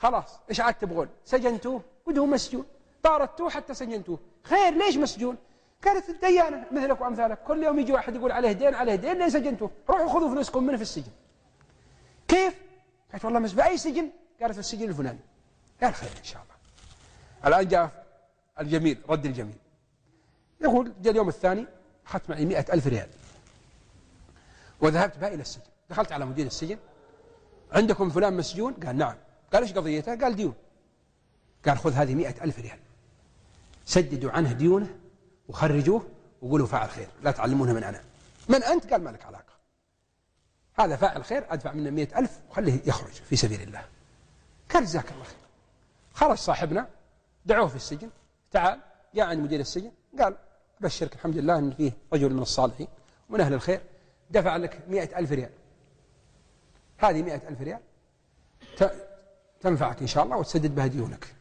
خلاص إيش عاد تبغون؟ سجنتوه؟ ودهو مسجون. طاردتوه حتى سجنتوه. خير ليش مسجون؟ كانت الديانة مثلك وأمثالك كل يوم يجي واحد يقول عليه دين عليه دين ليه سجنتوه. روحوا خذوا فلوسكم منه في السجن؟ كيف؟ قالت والله مس بأي سجن. قالت في السجن الفلاني. قال خير إن شاء الله. الآن جاء الجميل رد الجميل. يقول جاء اليوم الثاني أخذت معي مئة ألف ريال. وذهبت بها إلى السجن. دخلت على مدير السجن. عندكم فلان مسجون؟ قال نعم. قال إيش قضيته قال ديون. قال خذ هذه مئة ألف ريال. سددوا عنه ديونه وخرجوه وقولوا فعل خير. لا تعلمونه من أنا. من أنت؟ قال ما لك علاقة. هذا فاعل خير أدفع منه مئة ألف وخليه يخرج في سبيل الله. قال جزاك الله خير. خرج صاحبنا دعوه في السجن. تعال جاء عند مدير السجن. قال أبشرك الحمد لله أن فيه رجل من الصالحين ومن أهل الخير دفع لك مئة ألف ريال. هذه مئة ألف ريال تنفعك إن شاء الله وتسدد بها ديونك.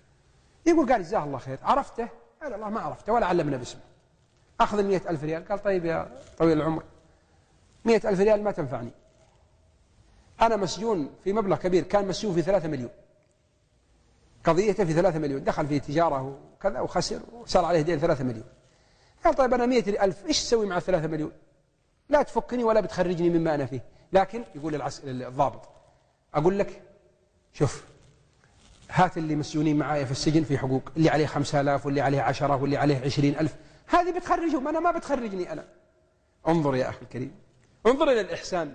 يقول قال جزاه الله خير. عرفته؟ قال الله ما عرفته ولا علمنا باسمه. أخذ المئة ألف ريال. قال طيب يا طويل العمر مئة ألف ريال ما تنفعني. أنا مسجون في مبلغ كبير كان مسجون في ثلاثة مليون. قضيته في ثلاثة مليون. دخل في تجارة وكذا وخسر وصار عليه دين ثلاثة مليون. قال طيب أنا مئة ألف إيش تسوي مع ثلاثة مليون؟ لا تفكني ولا بتخرجني مما أنا فيه. لكن يقول. الضابط أقول لك شوف هات اللي مسجونين معايا في السجن في حقوق اللي عليه خمسة آلاف واللي عليه عشرة واللي عليه عشرين ألف. هذه بتخرجهم أنا ما بتخرجني أنا. انظر يا أخي الكريم. انظر إلى الإحسان.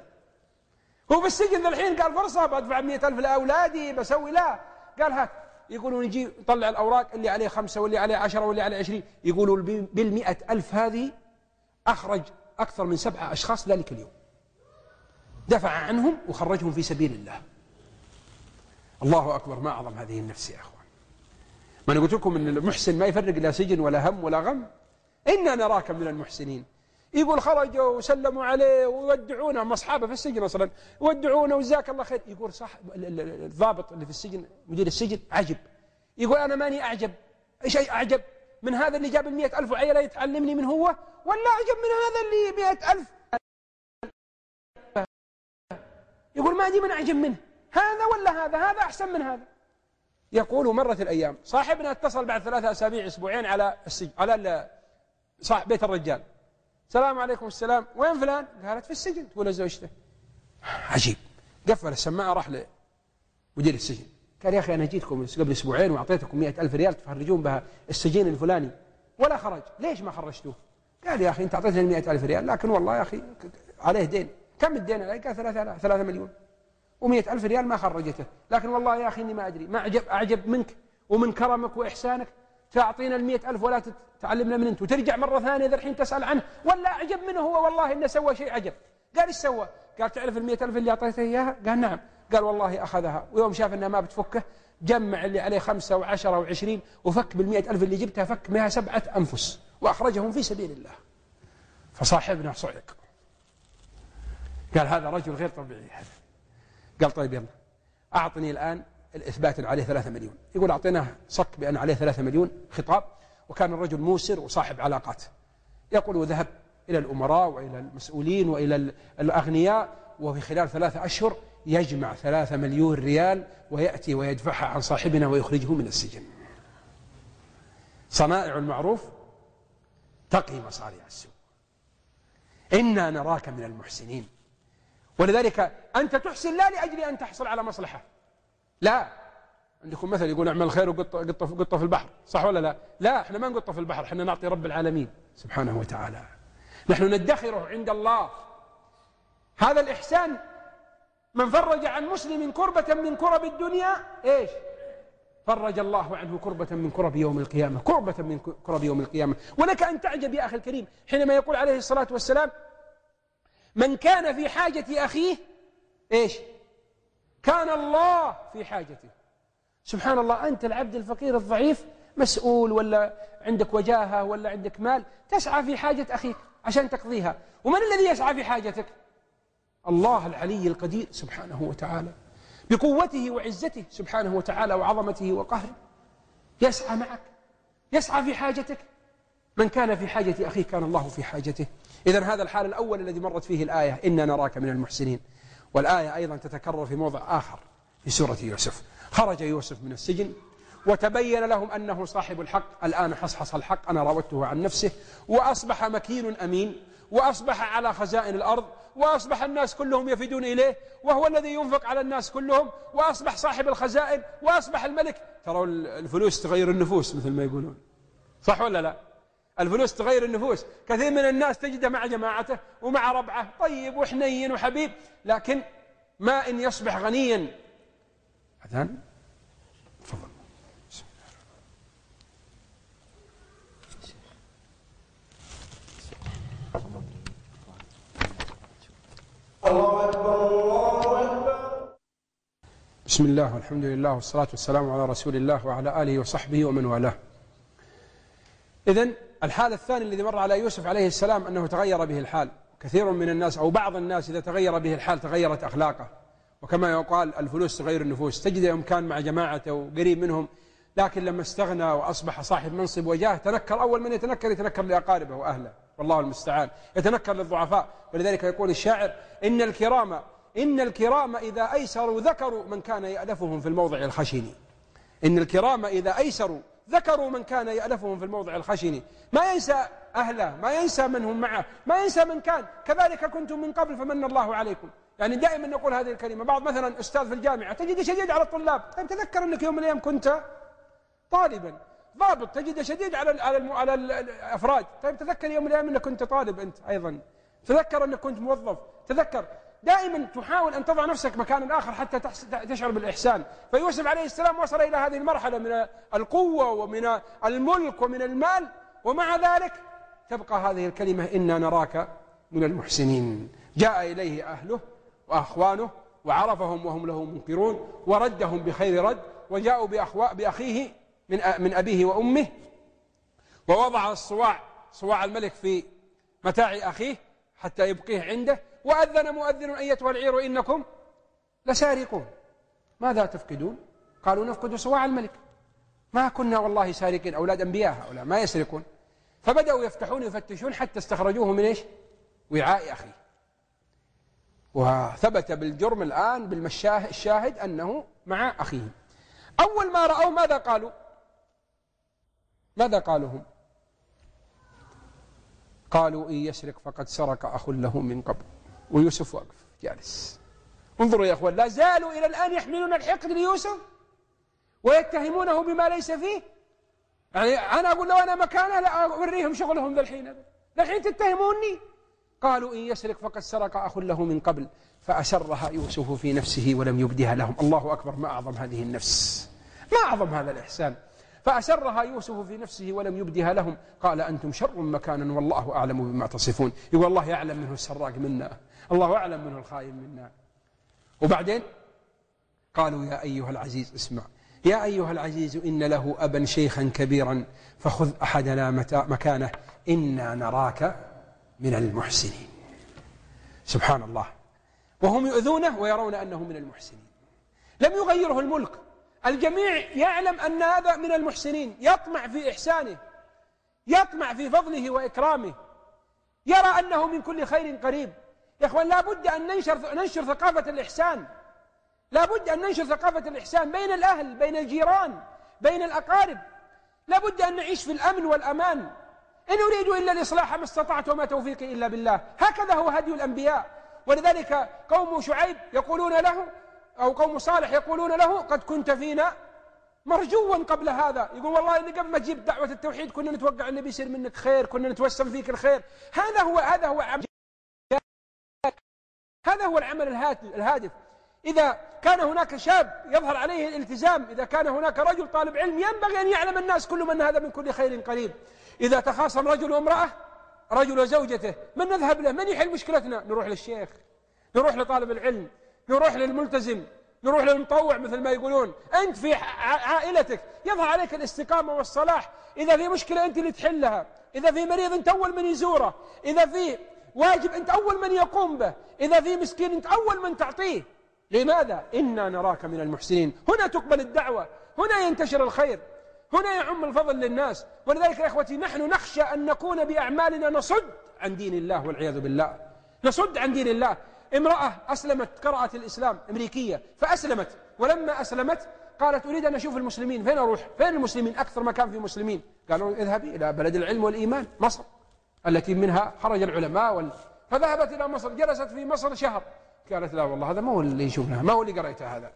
هو بالسجن ذا الحين قال فرصة بدفع مئة ألف لأولادي بسوي لا. قال هات. يقولون نجي نطلع الأوراق اللي عليه خمسة واللي عليه عشرة واللي عليه عشرين. يقولوا بالمئة ألف هذه أخرج أكثر من سبعة أشخاص ذلك اليوم. دفع عنهم وخرجهم في سبيل الله. الله أكبر ما أعظم هذه النفس يا أخوان. ما أنا قلت لكم أن المحسن ما يفرق لا سجن ولا هم ولا غم. إنا نراك من المحسنين. يقول خرجوا وسلموا عليه ويودعونه هم أصحابه في السجن أصلا. يودعونه وجزاك الله خير. يقول صح الضابط اللي في السجن مدير السجن عجب. يقول أنا ماني أعجب. شيء أعجب؟ من هذا اللي جاب المئة ألف وعيلة يتعلمني من هو؟ ولا أعجب من هذا اللي مئة ألف. يقول ما دي من أعجب منه. هذا ولا هذا؟ هذا أحسن من هذا. يقول مرت الأيام. صاحبنا اتصل بعد ثلاثة أسابيع أسبوعين على السجن على صاحب بيت الرجال. السلام عليكم السلام. وين فلان؟ قالت في السجن. تقول زوجته عجيب. قفل السماعة راح لمدير السجن. قال يا أخي أنا جيتكم قبل أسبوعين وأعطيتكم مئة ألف ريال تفرجون بها السجين الفلاني. ولا خرج. ليش ما خرجتوه؟ قال يا أخي أنت أعطيتني مئة ألف ريال لكن والله يا أخي عليه دين. كم الدين عليه؟ قال ثلاثة, ثلاثة مليون. ومئة ألف ريال ما خرجته. لكن والله يا أخي إني ما أدري. ما أعجب, أعجب منك ومن كرمك وإحسانك. تعطينا المئة ألف ولا تعلمنا من أنت. وترجع مرة ثانية ذا الحين تسأل عنه. ولا أعجب منه هو. والله إنه سوى شيء عجب. قال إيش سوى؟ قال تعرف المئة ألف اللي أعطيته إياها؟ قال نعم. قال والله أخذها. ويوم شاف أنها ما بتفكه جمع اللي عليه خمسة وعشرة وعشرين وفك بالمئة ألف اللي جبتها فك منها سبعة أنفس. وأخرجهم في سبيل الله. فصاحبنا صعق. قال هذا رجل غير طبيعي. هذا قال طيب يلا. أعطني الآن الإثبات عليه ثلاثة مليون. يقول أعطيناه صك بأن عليه ثلاثة مليون خطاب وكان الرجل موسر وصاحب علاقات. يقول وذهب إلى الأمراء وإلى المسؤولين وإلى الأغنياء وفي خلال ثلاثة أشهر يجمع ثلاثة مليون ريال ويأتي ويدفعها عن صاحبنا ويخرجه من السجن. صنائع المعروف تقي مصاريع السوء. إنا نراك من المحسنين. ولذلك أنت تحسن لا لأجل أن تحصل على مصلحة. لا. عندكم مثل يقول اعمل خير وقطة قطة في البحر. صح ولا لا؟ لا إحنا ما نقطة في البحر إحنا نعطي رب العالمين سبحانه وتعالى. نحن ندخره عند الله. هذا الإحسان من فرج عن مسلم كربة من كرب الدنيا إيش؟ فرج الله عنه كربة من كرب يوم القيامة كربة من كرب يوم القيامة. ولك أن تعجب يا أخي الكريم حينما يقول عليه الصلاة والسلام من كان في حاجة أخيه إيش؟ كان الله في حاجته. سبحان الله أنت العبد الفقير الضعيف مسؤول ولا عندك وجاهة ولا عندك مال تسعى في حاجة أخيك عشان تقضيها. ومن الذي يسعى في حاجتك؟ الله العلي القدير سبحانه وتعالى. بقوته وعزته سبحانه وتعالى وعظمته وقهره. يسعى معك يسعى في حاجتك. من كان في حاجة أخيه كان الله في حاجته. إذا هذا الحال الأول الذي مرت فيه الآية إنا نراك من المحسنين. والآية أيضا تتكرر في موضع آخر في سورة يوسف. خرج يوسف من السجن وتبين لهم أنه صاحب الحق. الآن حصحص الحق أنا راودته عن نفسه. وأصبح مكين أمين وأصبح على خزائن الأرض وأصبح الناس كلهم يفدون إليه وهو الذي ينفق على الناس كلهم وأصبح صاحب الخزائن وأصبح الملك. ترى الفلوس تغير النفوس مثل ما يقولون. صح ولا لا؟ الفلوس تغير النفوس. كثير من الناس تجده مع جماعته ومع ربعه. طيب وحنين وحبيب. لكن ما إن يصبح غنيا. أذان. تفضل. الله أكبر الله أكبر. بسم الله والحمد لله والصلاة والسلام على رسول الله وعلى آله وصحبه ومن والاه. إذن الحال الثاني الذي مر على يوسف عليه السلام أنه تغير به الحال. كثير من الناس أو بعض الناس إذا تغير به الحال تغيرت أخلاقه. وكما يقال الفلوس تغير النفوس. تجد يوم كان مع جماعته وقريب منهم لكن لما استغنى وأصبح صاحب منصب وجاه تنكر أول من يتنكر يتنكر لأقاربه وأهله. والله المستعان. يتنكر للضعفاء. ولذلك يقول الشاعر إن الكرام إن الكرام إذا أيسروا ذكروا من كان يألفهم في الموضع الخشن إن الكرام إذا أيسروا ذكروا من كان يألفهم في الموضع الخشن ما ينسى أهله ما ينسى من هم معه ما ينسى من كان. كذلك كنتم من قبل فمن الله عليكم. يعني دائما نقول هذه الكلمة. بعض مثلا أستاذ في الجامعة تجد شديد على الطلاب. طيب تذكر أنك يوم من الأيام كنت طالبا. ضابط تجد شديد على على على الأفراد. طيب تذكر يوم من الأيام أنك كنت طالب أنت أيضا. تذكر أنك كنت موظف. تذكر دائما تحاول أن تضع نفسك مكان آخر حتى تشعر بالإحسان. فيوسف عليه السلام وصل إلى هذه المرحلة من القوة ومن الملك ومن المال ومع ذلك تبقى هذه الكلمة إنا نراك من المحسنين. جاء إليه أهله وأخوانه وعرفهم وهم له منكرون وردهم بخير رد وجاءوا بأخيه من من أبيه وأمه ووضع الصواع صواع الملك في متاع أخيه حتى يبقيه عنده. وأذن مؤذن أيتها العير إنكم لسارقون. ماذا تفقدون؟ قالوا نفقد صواع الملك. ما كنا والله سارقين أولاد أنبياء هؤلاء ما يسرقون. فبدأوا يفتحون يفتشون حتى استخرجوه من إيش؟ وعاء أخيه. وثبت بالجرم الآن بالشاهد أنه مع أخيه. أول ما رأوا ماذا قالوا؟ ماذا قالوا هم؟ قالوا إن يسرق فقد سرق أخ له من قبل. ويوسف واقف جالس. انظروا يا أخوان لا زالوا إلى الآن يحملون الحقد ليوسف ويتهمونه بما ليس فيه؟ يعني أنا أقول لو أنا مكانه لا أوريهم شغلهم ذا الحين. الحين تتهموني؟ قالوا إن يسرق فقد سرق أخ له من قبل فأسرها يوسف في نفسه ولم يبدها لهم. الله أكبر ما أعظم هذه النفس. ما أعظم هذا الإحسان. فأسرها يوسف في نفسه ولم يبدها لهم. قال أنتم شر مكانا والله أعلم بما تصفون. يقول الله يعلم منه السراق منا. الله أعلم منه الخائن منا. وبعدين قالوا يا أيها العزيز اسمع. يا أيها العزيز إن له أبا شيخا كبيرا فخذ أحدنا مكانه. إنا نراك من المحسنين. سبحان الله. وهم يؤذونه ويرون أنه من المحسنين. لم يغيره الملك. الجميع يعلم أن هذا من المحسنين. يطمع في إحسانه يطمع في فضله وإكرامه. يرى أنه من كل خير قريب. يا أخوان لا بد أن ننشر, ننشر ثقافة الإحسان. لا بد أن ننشر ثقافة الإحسان بين الأهل بين الجيران بين الأقارب. لا بد أن نعيش في الأمن والأمان. إن أريد إلا الإصلاح ما استطعت وما توفيقي إلا بالله. هكذا هو هدي الأنبياء. ولذلك قوم شعيب يقولون له أو قوم صالح يقولون له قد كنت فينا مرجوا قبل هذا. يقول والله إن قبل ما تجيب دعوة التوحيد كنا نتوقع أن بيصير منك خير كنا نتوسم فيك الخير. هذا هو هذا هو عمل هذا هو العمل الهادف. إذا كان هناك شاب يظهر عليه الالتزام إذا كان هناك رجل طالب علم ينبغي أن يعلم الناس كلهم أن هذا من كل خير قريب. إذا تخاصم رجل وامرأة رجل وزوجته من نذهب له؟ من يحل مشكلتنا؟ نروح للشيخ نروح لطالب العلم. نروح للملتزم نروح للمطوع مثل ما يقولون. أنت في عائلتك يظهر عليك الاستقامة والصلاح. إذا في مشكلة أنت اللي تحلها إذا في مريض أنت أول من يزوره إذا في واجب أنت أول من يقوم به إذا في مسكين أنت أول من تعطيه. لماذا؟ إنا نراك من المحسنين. هنا تقبل الدعوة هنا ينتشر الخير هنا يعم الفضل للناس. ولذلك يا إخوتي نحن نخشى أن نكون بأعمالنا نصد عن دين الله والعياذ بالله. نصد عن دين الله. امرأة أسلمت قرأت الإسلام أمريكية فأسلمت. ولما أسلمت قالت أريد أن أشوف المسلمين فين أروح؟ فين المسلمين؟ أكثر مكان في مسلمين. قالوا اذهبي إلى بلد العلم والإيمان مصر التي منها خرج العلماء وال... فذهبت إلى مصر جلست في مصر شهر. قالت لا والله هذا ما هو اللي يشوفنا ما هو اللي قريته هذا.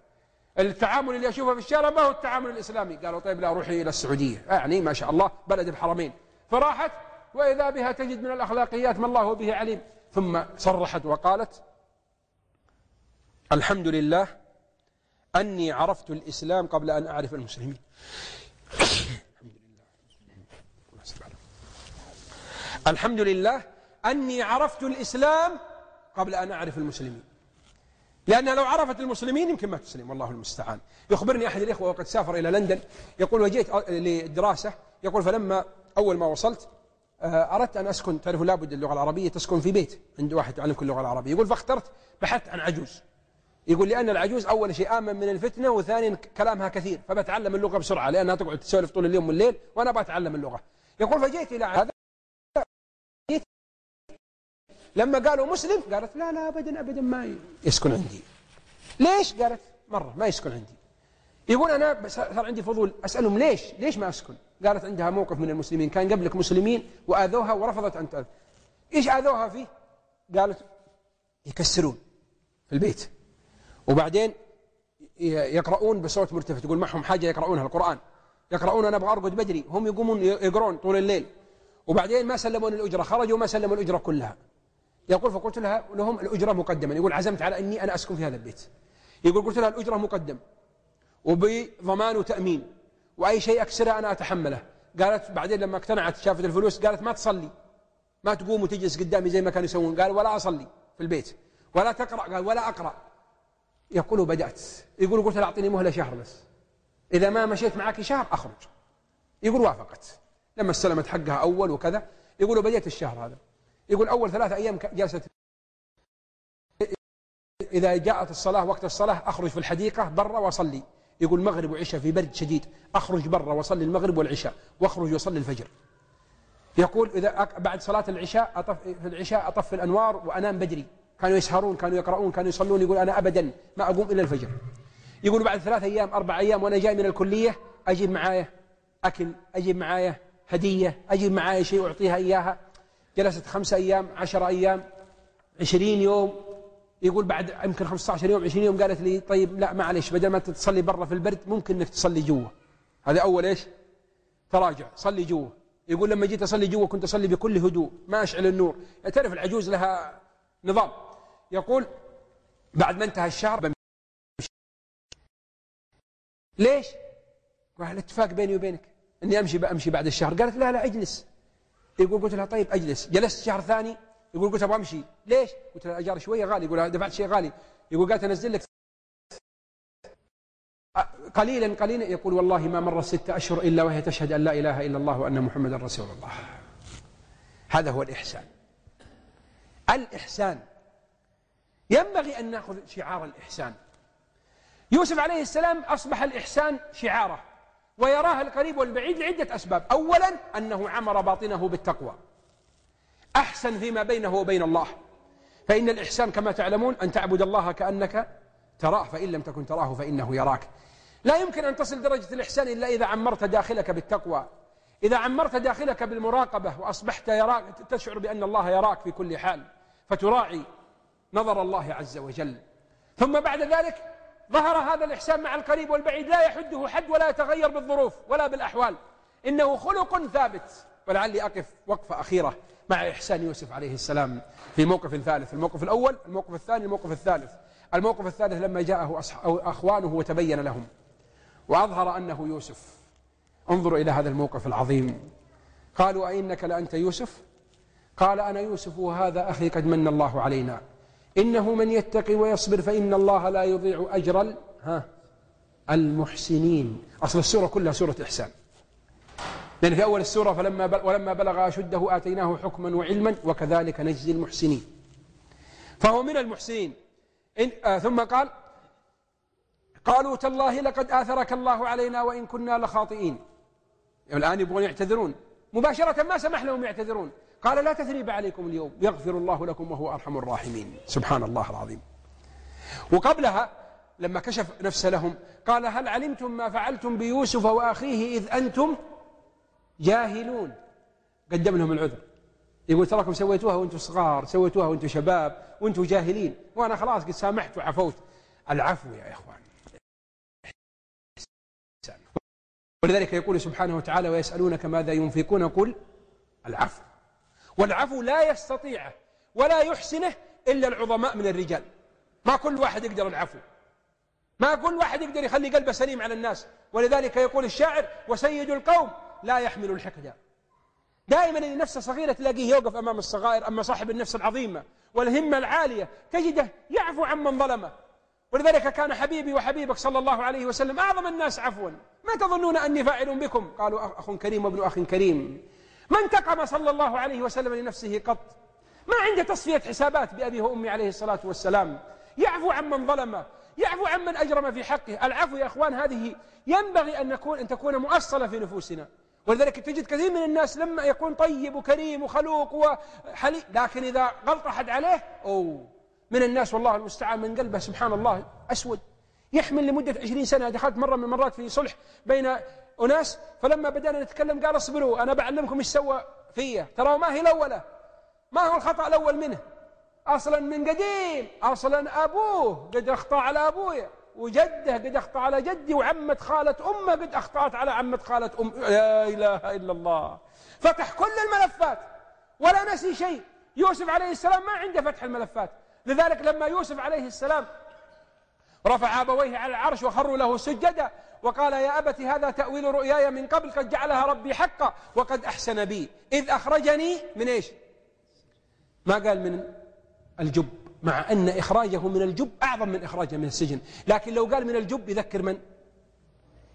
التعامل اللي أشوفه في الشارع ما هو التعامل الإسلامي. قالوا طيب لا روحي إلى السعودية. يعني ما شاء الله بلد الحرمين. فراحت وإذا بها تجد من الأخلاقيات ما الله به عليم. ثم صرحت وقالت الحمد لله أني عرفت الإسلام قبل أن أعرف المسلمين. الحمد لله أني عرفت الإسلام قبل أن أعرف المسلمين. لأنها لو عرفت المسلمين يمكن ما تسلم والله المستعان. يخبرني أحد الإخوة وقد سافر إلى لندن يقول وجيت لدراسة يقول فلما أول ما وصلت آه، أردت أن أسكن تعرف لابد اللغة العربية تسكن في بيت عند واحد يعلمك اللغة العربية. يقول فاخترت بحثت عن عجوز. يقول لأن العجوز أول شيء آمن من الفتنة وثانيا كلامها كثير فبتعلم اللغة بسرعة لأنها تقعد تسولف طول اليوم والليل وأنا بتعلم اللغة. يقول فجيت إلى هذا لما قالوا مسلم قالت لا لا أبدا أبدا ما يسكن عندي. ليش؟ قالت مرة ما يسكن عندي. يقول أنا صار عندي فضول أسألهم ليش؟ ليش ما أسكن؟ قالت عندها موقف من المسلمين كان قبلك مسلمين وآذوها ورفضت أن تأذى إيش آذوها فيه؟ قالت يكسرون في البيت. وبعدين يقرؤون بصوت مرتفع تقول معهم حاجة يقرؤونها القرآن. يقرؤون أنا أبغى أرقد بدري. هم يقومون يقرون طول الليل. وبعدين ما سلمون الأجرة خرجوا ما سلموا الأجرة كلها. يقول فقلت لها لهم الأجرة مقدما يقول عزمت على أني أنا أسكن في هذا البيت. يقول قلت لها الأجرة مقدم. وبضمان وتأمين. وأي شيء أكسره أنا أتحمله. قالت بعدين لما اقتنعت شافت الفلوس قالت ما تصلي. ما تقوم وتجلس قدامي زي ما كانوا يسوون. قال ولا أصلي في البيت. ولا تقرأ. قال ولا أقرأ. يقول بدأت. يقول قلت أعطيني مهلة شهر بس. إذا ما مشيت معك شهر أخرج. يقول وافقت. لما استلمت حقها أول وكذا يقول بديت الشهر هذا. يقول أول ثلاثة أيام جلست. إذا جاءت الصلاة وقت الصلاة أخرج في الحديقة برا وأصلي. يقول مغرب وعشاء في برد شديد. أخرج برا وأصلي المغرب والعشاء وأخرج وأصلي الفجر. يقول إذا بعد صلاة العشاء أطف في العشاء أطفي الأنوار وأنام بدري. كانوا يسهرون كانوا يقرؤون كانوا يصلون يقول أنا أبدا ما أقوم إلا الفجر. يقول بعد ثلاث أيام أربع أيام وأنا جاي من الكلية أجيب معايا أكل أجيب معايا هدية أجيب معايا شيء أعطيها إياها. جلست خمسة أيام عشر أيام عشرين يوم. يقول بعد يمكن 15 يوم 20 يوم قالت لي طيب لا معلش بدل ما تصلي برا في البرد ممكن إنك تصلي جوا. هذا أول إيش؟ تراجع صلي جوا. يقول لما جيت أصلي جوا كنت أصلي بكل هدوء ما أشعل النور. تعرف العجوز لها نظام. يقول بعد ما انتهى الشهر بمشي. ليش؟ قال الاتفاق بيني وبينك. اني امشي بامشي بعد الشهر قالت لا لا اجلس. يقول قلت لها طيب اجلس. جلست شهر ثاني. يقول قلت أبغى امشي. ليش؟ قلت له الاجار شوية غالي. يقول دفعت شيء غالي. يقول قالت انزل لك قليلا قليلا. يقول والله ما مر ستة أشهر إلا وهي تشهد أن لا إله إلا الله وأن محمدا رسول الله. هذا هو الإحسان. الإحسان ينبغي أن نأخذ شعار الإحسان. يوسف عليه السلام أصبح الإحسان شعاره ويراه القريب والبعيد لعدة أسباب. أولا أنه عمر باطنه بالتقوى. أحسن فيما بينه وبين الله. فإن الإحسان كما تعلمون أن تعبد الله كأنك تراه فإن لم تكن تراه فإنه يراك. لا يمكن أن تصل درجة الإحسان إلا إذا عمرت داخلك بالتقوى. إذا عمرت داخلك بالمراقبة وأصبحت يراك تشعر بأن الله يراك في كل حال فتراعي نظر الله عز وجل. ثم بعد ذلك ظهر هذا الإحسان مع القريب والبعيد لا يحده حد ولا يتغير بالظروف ولا بالأحوال. إنه خلق ثابت. ولعلي أقف وقفة أخيرة مع إحسان يوسف عليه السلام في موقف ثالث. الموقف الأول الموقف الثاني الموقف الثالث. الموقف الثالث لما جاءه أخوانه وتبين لهم. وأظهر أنه يوسف. انظروا إلى هذا الموقف العظيم. قالوا أئنك لأنت يوسف؟ قال أنا يوسف وهذا أخي قد من الله علينا. إنه من يتقي ويصبر فإن الله لا يضيع أجر ها المحسنين. أصل السورة كلها سورة إحسان. لأن في أول السورة فلما ولما بلغ أشده آتيناه حكما وعلما وكذلك نجزي المحسنين. فهو من المحسنين. إن آه ثم قال قالوا تالله لقد آثرك الله علينا وإن كنا لخاطئين. الآن يبغون يعتذرون. مباشرة ما سمح لهم يعتذرون. قال لا تثريب عليكم اليوم. يغفر الله لكم وهو أرحم الراحمين. سبحان الله العظيم. وقبلها لما كشف نفسه لهم قال هل علمتم ما فعلتم بيوسف وأخيه إذ أنتم جاهلون؟ قدم لهم العذر. يقول تراكم سويتوها وأنتم صغار سويتوها وأنتم شباب وأنتم جاهلين. وأنا خلاص قد سامحت وعفوت. العفو يا إخوان. ولذلك يقول سبحانه وتعالى ويسألونك ماذا ينفقون? قل العفو. والعفو لا يستطيعه ولا يحسنه إلا العظماء من الرجال. ما كل واحد يقدر العفو. ما كل واحد يقدر يخلي قلبه سليم على الناس. ولذلك يقول الشاعر وسيد القوم لا يحمل الحقد دائما اللي نفسه صغيرة تلاقيه يوقف أمام الصغائر أما صاحب النفس العظيمة والهمة العالية تجده يعفو عمن ظلمه. ولذلك كان حبيبي وحبيبك صلى الله عليه وسلم أعظم الناس عفوا. ما تظنون أني فاعل بكم؟ قالوا أخ كريم وابن أخ كريم ما انتقم صلى الله عليه وسلم لنفسه قط؟ ما عنده تصفية حسابات بأبيه وأمي عليه الصلاة والسلام. يعفو عمن ظلمه يعفو عمن أجرم في حقه. العفو يا أخوان هذه ينبغي أن, نكون أن تكون مؤصلة في نفوسنا. ولذلك تجد كثير من الناس لما يكون طيب وكريم وخلوق وحليم لكن إذا غلط أحد عليه أوه. من الناس والله المستعان من قلبه سبحان الله أسود. يحمل لمدة عشرين سنة. دخلت مرة من المرات في صلح بين أناس فلما بدأنا نتكلم قال اصبروا أنا بعلمكم إيش سوى فيا. ترى ما هي الأولى. ما هو الخطأ الأول منه؟ أصلا من قديم. أصلا أبوه قد أخطأ على أبويا وجده قد أخطأ على جدي وعمة خالة أمه قد أخطأت على عمة خالة أم. لا إله إلا الله. فتح كل الملفات. ولا نسي شيء. يوسف عليه السلام ما عنده فتح الملفات. لذلك لما يوسف عليه السلام رفع أبويه على العرش وخروا له سجدا وقال يا أبت هذا تأويل رؤياي من قبل قد جعلها ربي حقا وقد أحسن بي. إذ أخرجني من إيش؟ ما قال من الجب مع أن إخراجه من الجب أعظم من إخراجه من السجن. لكن لو قال من الجب يذكر من؟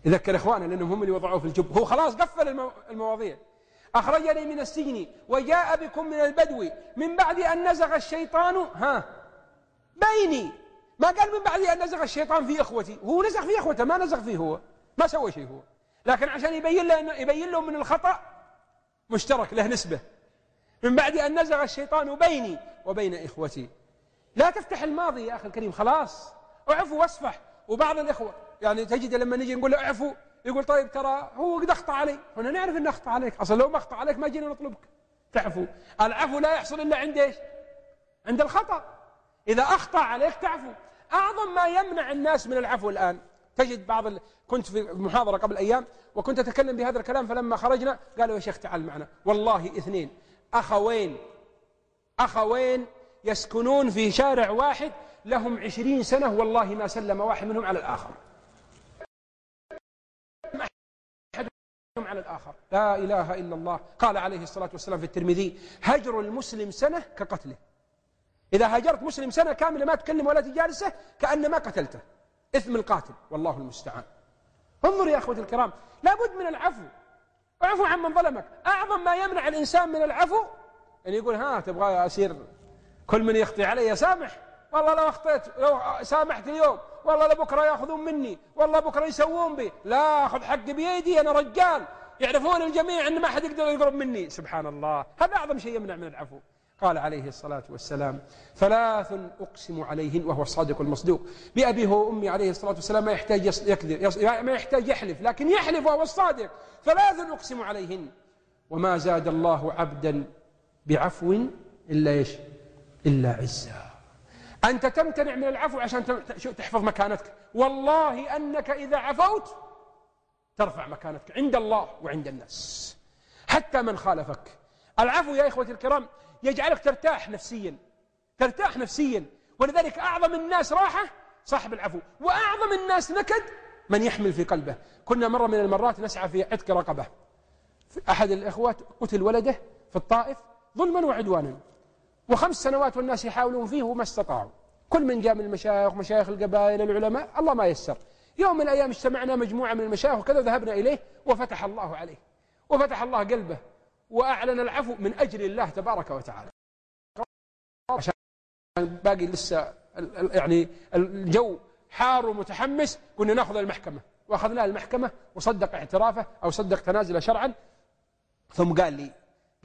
يذكر إخوانه لأنهم هم اللي وضعوه في الجب. هو خلاص قفل المواضيع. أخرجني من السجن وجاء بكم من البدو من بعد أن نزغ الشيطان. ها بيني ما قال من بعد أن نزغ الشيطان في إخوتي. هو نزغ في إخوته ما نزغ فيه هو. ما سوى شيء هو. لكن عشان يبين له يبين لهم من الخطأ مشترك له نسبة. من بعد أن نزغ الشيطان بيني وبين إخوتي. لا تفتح الماضي يا أخي الكريم خلاص. اعفو واصفح. وبعض الإخوة يعني تجد لما نجي نقول له اعفو يقول طيب ترى هو قد أخطأ علي. هنا نعرف أنه أخطأ عليك. أصلا لو ما أخطأ عليك ما جينا نطلبك. تعفو. العفو لا يحصل إلا عند إيش؟ عند الخطأ. إذا أخطأ عليك تعفو. أعظم ما يمنع الناس من العفو الآن. تجد بعض ال... كنت في محاضرة قبل أيام وكنت أتكلم بهذا الكلام فلما خرجنا قالوا يا شيخ تعال معنا. والله اثنين. أخوين. أخوين يسكنون في شارع واحد لهم عشرين سنة والله ما سلم واحد منهم على الآخر. على الآخر. لا إله إلا الله. قال عليه الصلاة والسلام في الترمذي هجر المسلم سنة كقتله. إذا هاجرت مسلم سنة كاملة ما تكلم ولا تجالسه كأنما قتلته. إثم القاتل والله المستعان. انظر يا أخوتي الكرام لابد من العفو. اعفو من ظلمك. أعظم ما يمنع الإنسان من العفو أن يقول ها تبغى أسير؟ كل من يخطي علي سامح. والله لو أخطيت لو سامحت اليوم والله لبكرة يأخذون مني والله بكرة يسوون بي. لا أخذ حقي بيدي أنا رجال. يعرفون الجميع أن ما حد يقدر يقرب مني. سبحان الله. هذا أعظم شيء يمنع من العفو. قال عليه الصلاة والسلام ثلاث أقسم عليهن وهو الصادق المصدوق. بأبيه وأمي عليه الصلاة والسلام ما يحتاج يكذب ما يحتاج يحلف لكن يحلف وهو الصادق. ثلاث أقسم عليهن. وما زاد الله عبدا بعفو إلا إيش؟ إلا عزا أنت تمتنع من العفو عشان تحفظ مكانتك. والله أنك إذا عفوت ترفع مكانتك عند الله وعند الناس. حتى من خالفك. العفو يا إخوتي الكرام يجعلك ترتاح نفسيا. ترتاح نفسيا. ولذلك أعظم الناس راحة صاحب العفو. وأعظم الناس نكد من يحمل في قلبه. كنا مرة من المرات نسعى في عتق رقبة. أحد الإخوات قتل ولده في الطائف ظلما وعدوانا. وخمس سنوات والناس يحاولون فيه وما استطاعوا. كل من جاء من المشايخ مشايخ القبائل العلماء الله ما يسر. يوم من الأيام اجتمعنا مجموعة من المشايخ وكذا ذهبنا إليه وفتح الله عليه. وفتح الله قلبه. وأعلن العفو من أجل الله تبارك وتعالى. عشان باقي لسه يعني الجو حار ومتحمس كنا ناخذ المحكمة. وأخذناه المحكمة وصدق اعترافه أو صدق تنازله شرعا. ثم قال لي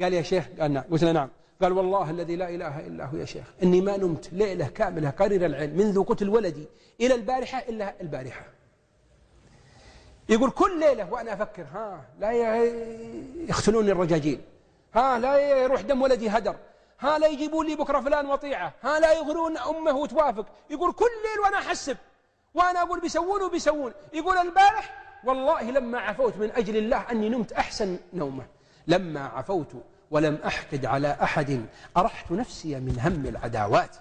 قال يا شيخ قال نعم. قلت له نعم. قال والله الذي لا إله إلا هو يا شيخ إني ما نمت ليلة كاملة قرير العلم منذ قتل ولدي إلى البارحة إلا البارحة. يقول كل ليلة وأنا أفكر ها لا يختلوني الرجاجيل. ها لا يروح دم ولدي هدر. ها لا يجيبون لي بكرة فلان وطيعة. ها لا يغرون أمه وتوافق. يقول كل ليل وأنا أحسب. وأنا أقول بيسوون وبيسوون. يقول البارح والله لما عفوت من أجل الله أني نمت أحسن نومة. لما عفوت ولم أحقد على أحد أرحت نفسي من هم العداوات.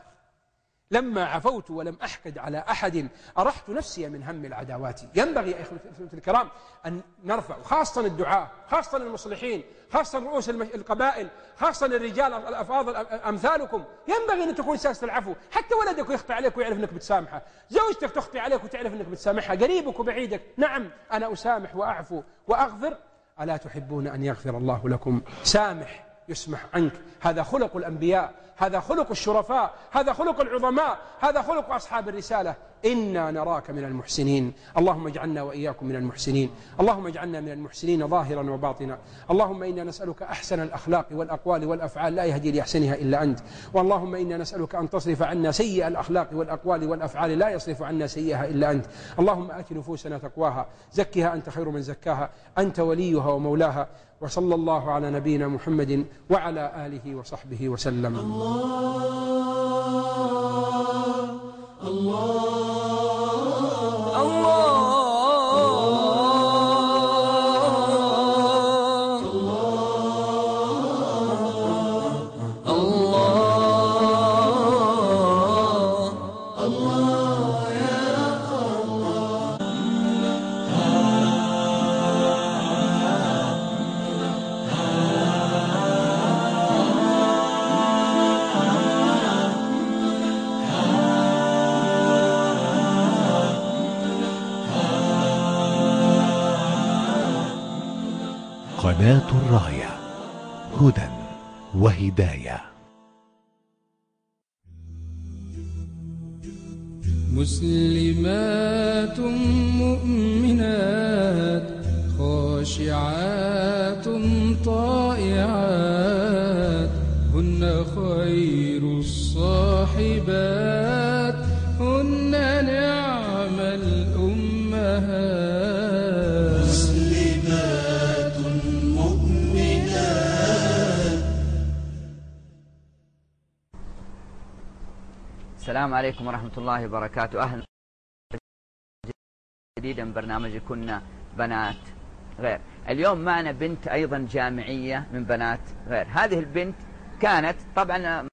لما عفوت ولم أحقد على أحد أرحت نفسي من هم العداوات. ينبغي يا إخوة الكرام أن نرفع خاصة الدعاء خاصة المصلحين خاصة رؤوس القبائل خاصة الرجال الأفاضل أمثالكم. ينبغي أن تكون ساسة العفو. حتى ولدك يخطئ عليك ويعرف أنك بتسامحه. زوجتك تخطئ عليك وتعرف أنك بتسامحها قريبك وبعيدك. نعم أنا أسامح وأعفو وأغفر. ألا تحبون أن يغفر الله لكم؟ سامح. يسمح عنك. هذا خلق الأنبياء هذا خلق الشرفاء هذا خلق العظماء هذا خلق أصحاب الرسالة. إنا نراك من المحسنين. اللهم اجعلنا وإياكم من المحسنين. اللهم اجعلنا من المحسنين ظاهرا وباطنا. اللهم إنا نسألك أحسن الأخلاق والأقوال والأفعال لا يهدي لأحسنها إلا أنت. واللهم إنا نسألك أن تصرف عنا سيء الأخلاق والأقوال والأفعال لا يصرف عنا سيئها إلا أنت. اللهم آت نفوسنا تقواها. زكها أنت خير من زكاها. أنت وليها ومولاها. وصلى الله على نبينا محمد وعلى آله وصحبه وسلم. الله الله قناة الراية هدى وهداية. مسلمات مؤمنات خاشعات السلام عليكم ورحمة الله وبركاته. أهلا. جديدا من برنامج كنا بنات غير. اليوم معنا بنت أيضا جامعية من بنات غير. هذه البنت كانت طبعا